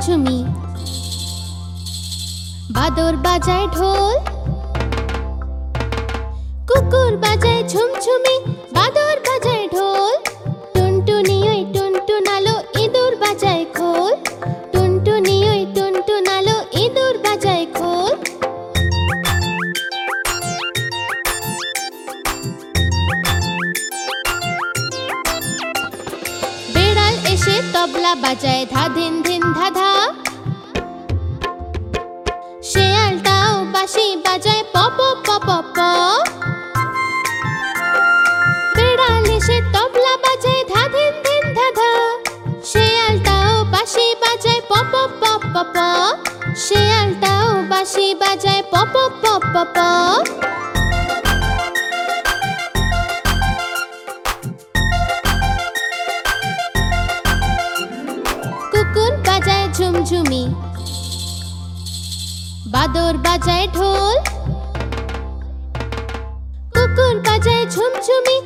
ঝুমি বাদর বাজায় ঢোল কুকুর বাজায় ঝুমঝুমি বাদর বাজায় ঢোল। কুকুর বাজায় ঝুমঝুমি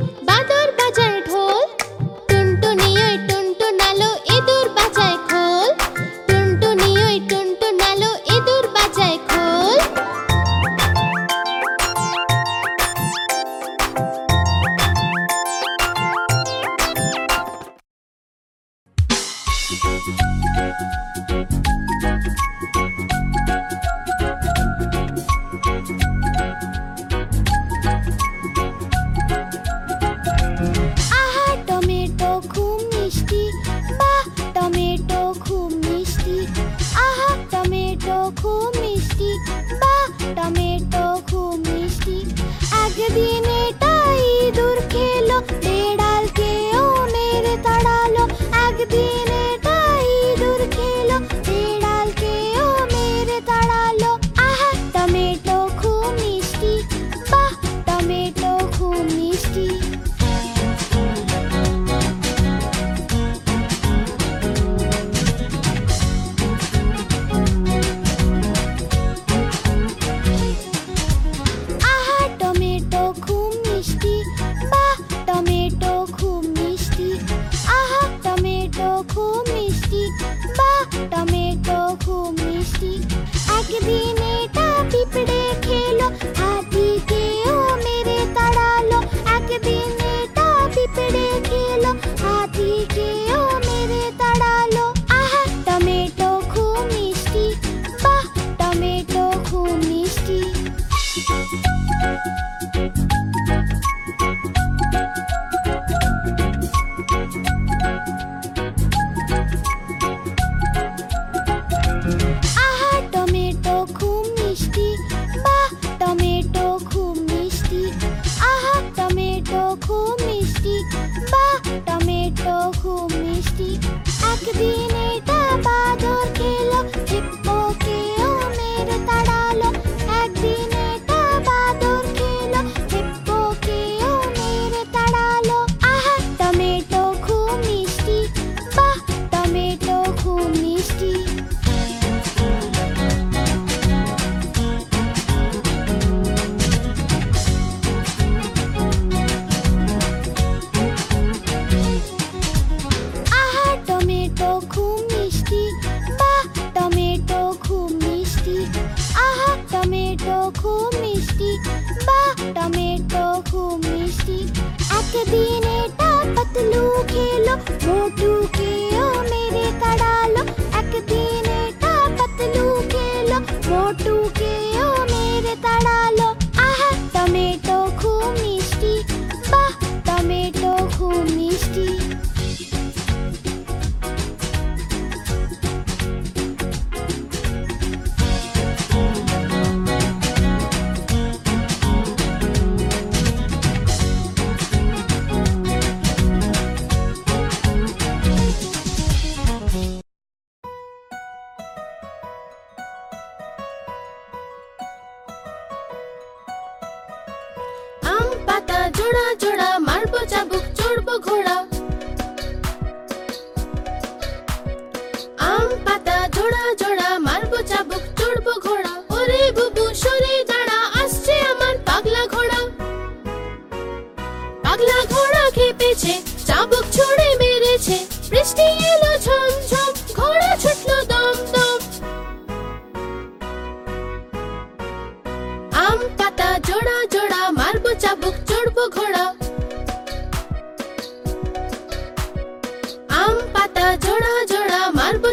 জোড়া জোড়া মারবো চাবুক চড়বো ঘোড়া।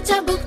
চাবুক চড়বো ঘোড়া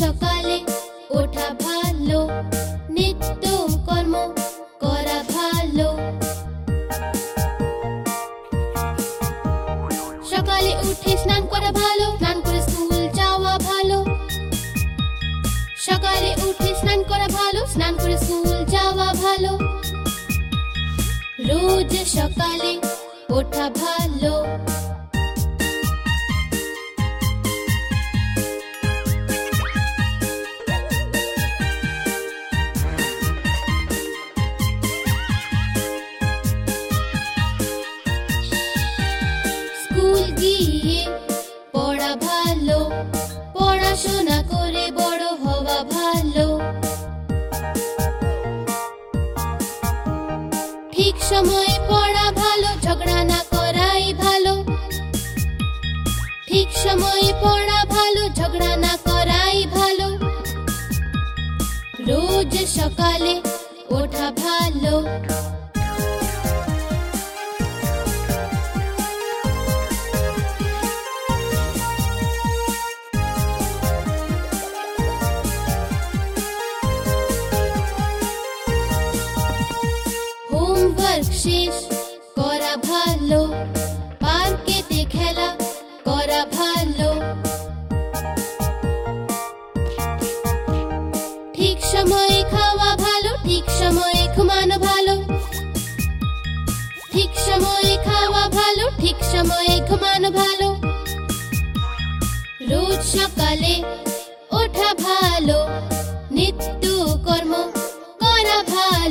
সকালে ওঠা ভালো, নিত্য কর্ম করা ভালো। সকালে উঠে স্নান করা ভালো, স্নান করে স্কুল যাওয়া ভালো। সকালে উঠে স্নান করা ভালো, স্নান করে স্কুল যাওয়া ভালো। রোজ সকালে ওঠা ভালো। সময়ে পড়া ভালো, ঝগড়া না করাই ভালো। ঠিক সময়ে পড়া ভালো, ঝগড়া না করাই ভালো। রোজ সকালে ওঠা ভালো। শেষ করা ভালো। পার্কেতে খেলা করা ভালো। ঠিক সময়ে খাওয়া ভালো, ঠিক সময়ে ঘুমানো ভালো। ঠিক সময়ে খাওয়া ভালো, ঠিক সময়ে ঘুমানো ভালো। রোজ সকালে ওঠা ভালো। নিত্য কর্ম করা ভালো।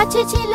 মাছে ছিল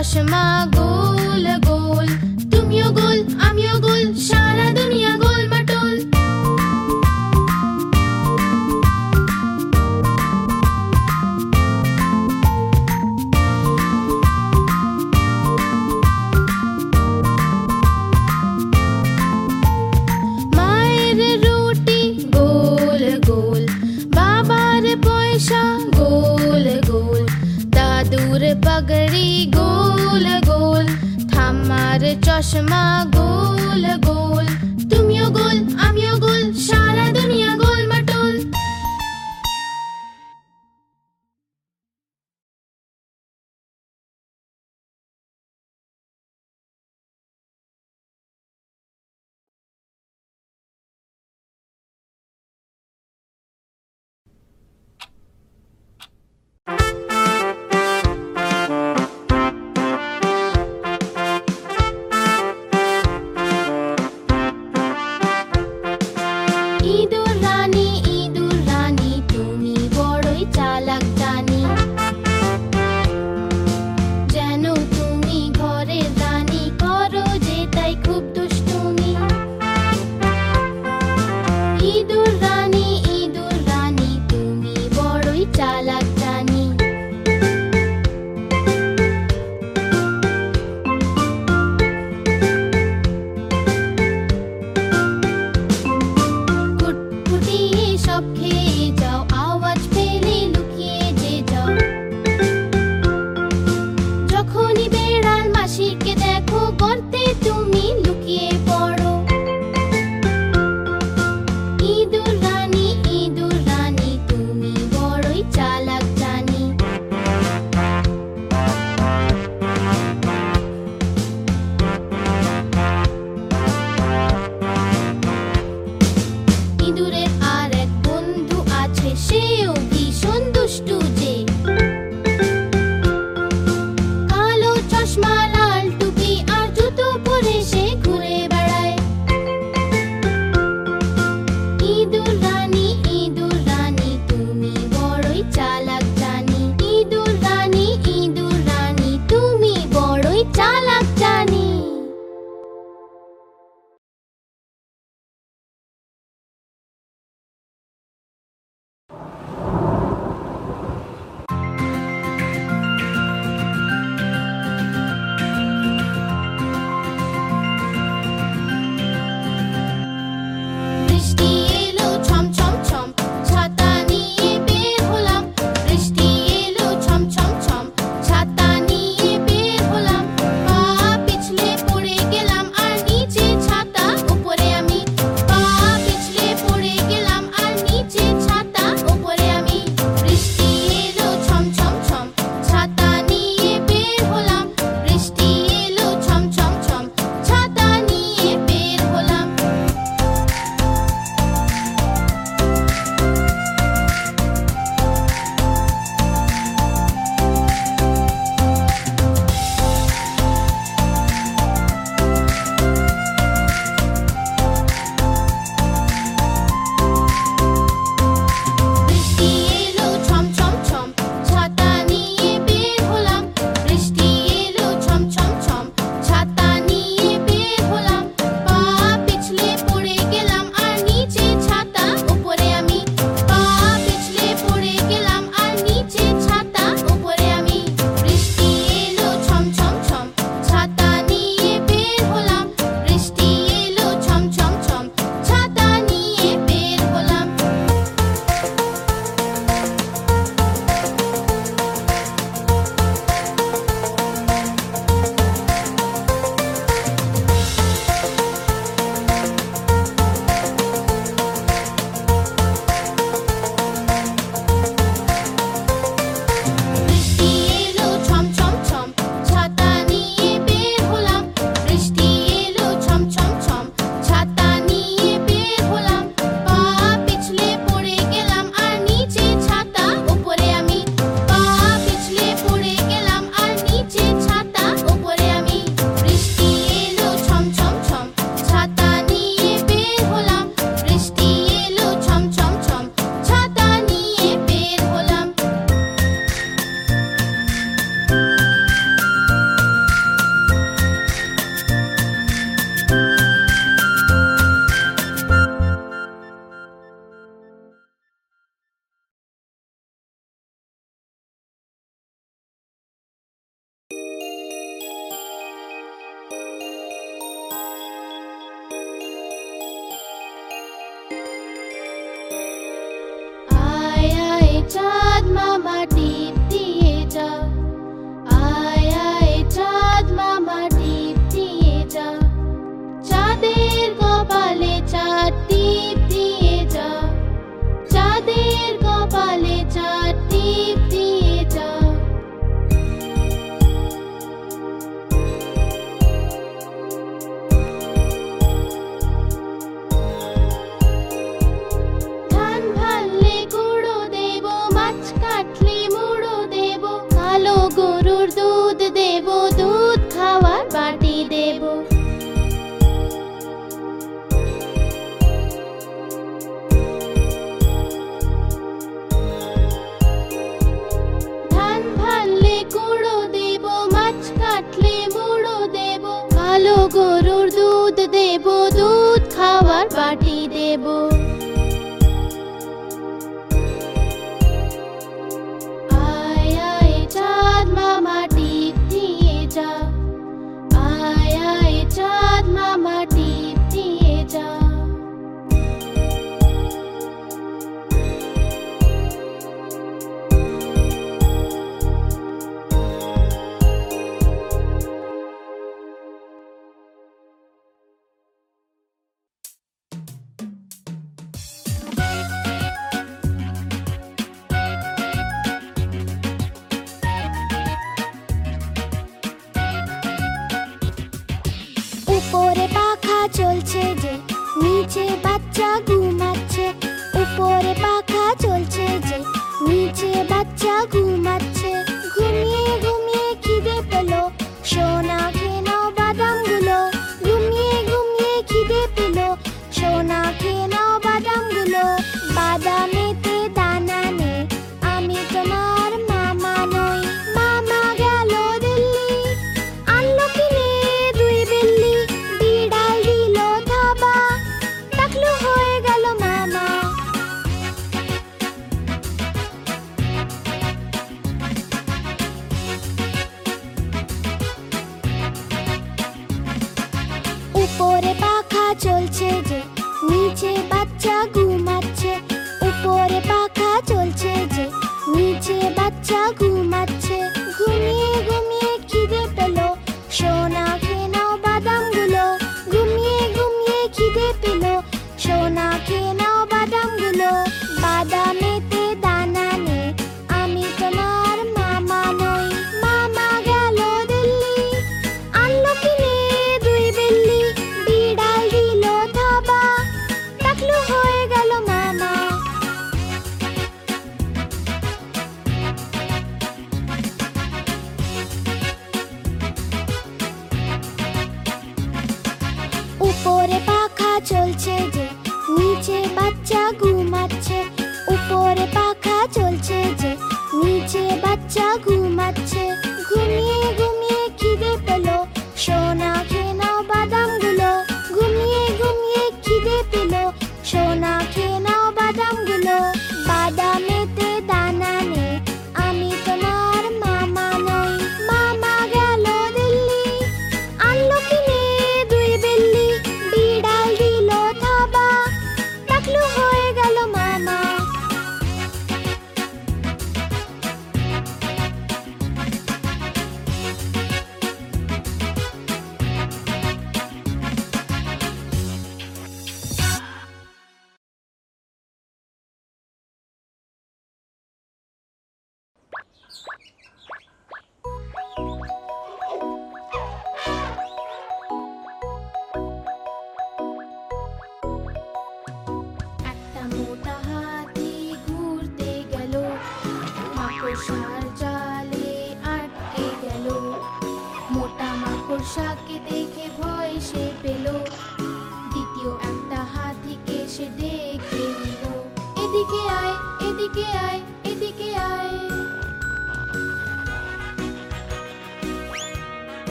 চশমা গোল গোল ঠাম্মার চশমা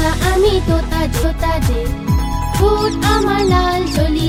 তোতা আমি তোতা ছোতা যে ফুট আমার লাল চলি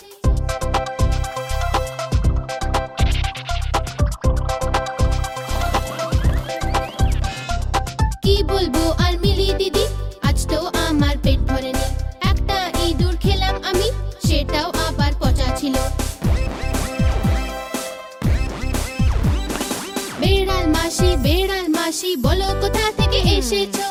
বাংলাদেশি বলো কোথা থেকে এসেছ?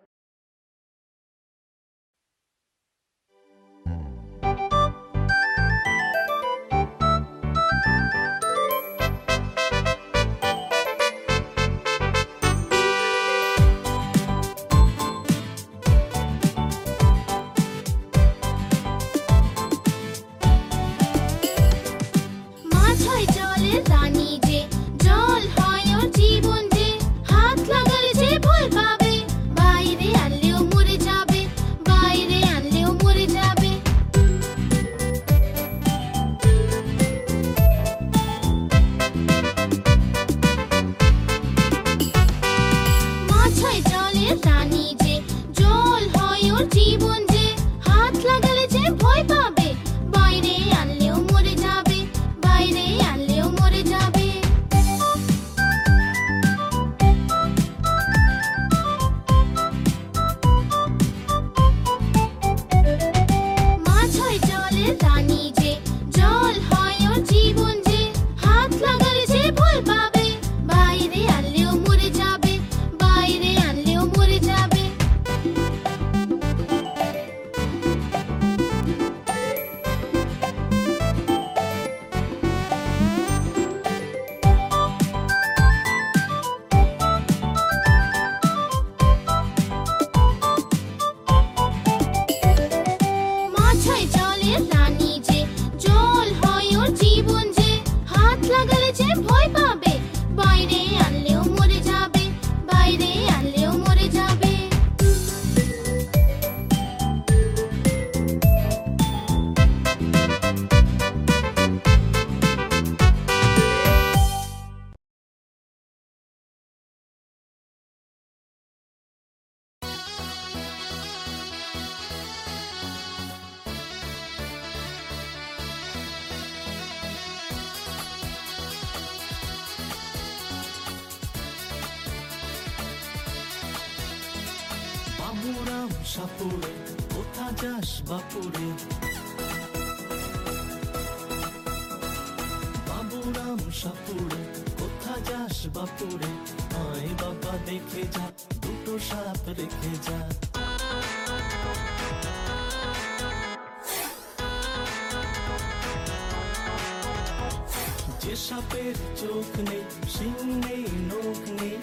চোখের চোখ নেই সিং নেই নখ নেই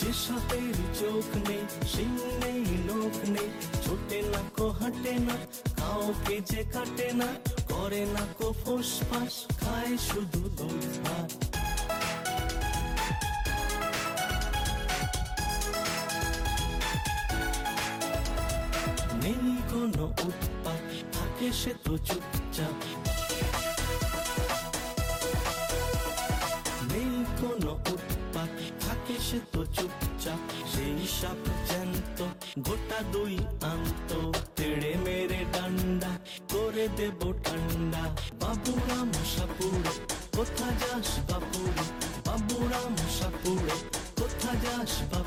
যে সাপের চোখ নেই সিং নেই নখ নেই, ছোটে না কো হাঁটে না, কাউকে যে কাটে না করে না কো ফোসফাস খায় শুধু নেই কোনো উৎপাত, থাকে সে তো চুপ। jump. নেই কোনো উৎপাত, থাকে সে তো চুপচাপ, সেই সাপ জ্যান্ত, গোটা দুই আন্ত, তেড়ে মেরে ডান্ডা, করে দেব ঠান্ডা। বাবুরাম সাপুড়ে কোথা যাস বাপুড়ে বাবুরাম সাপুড়ে কোথা যাস বাবু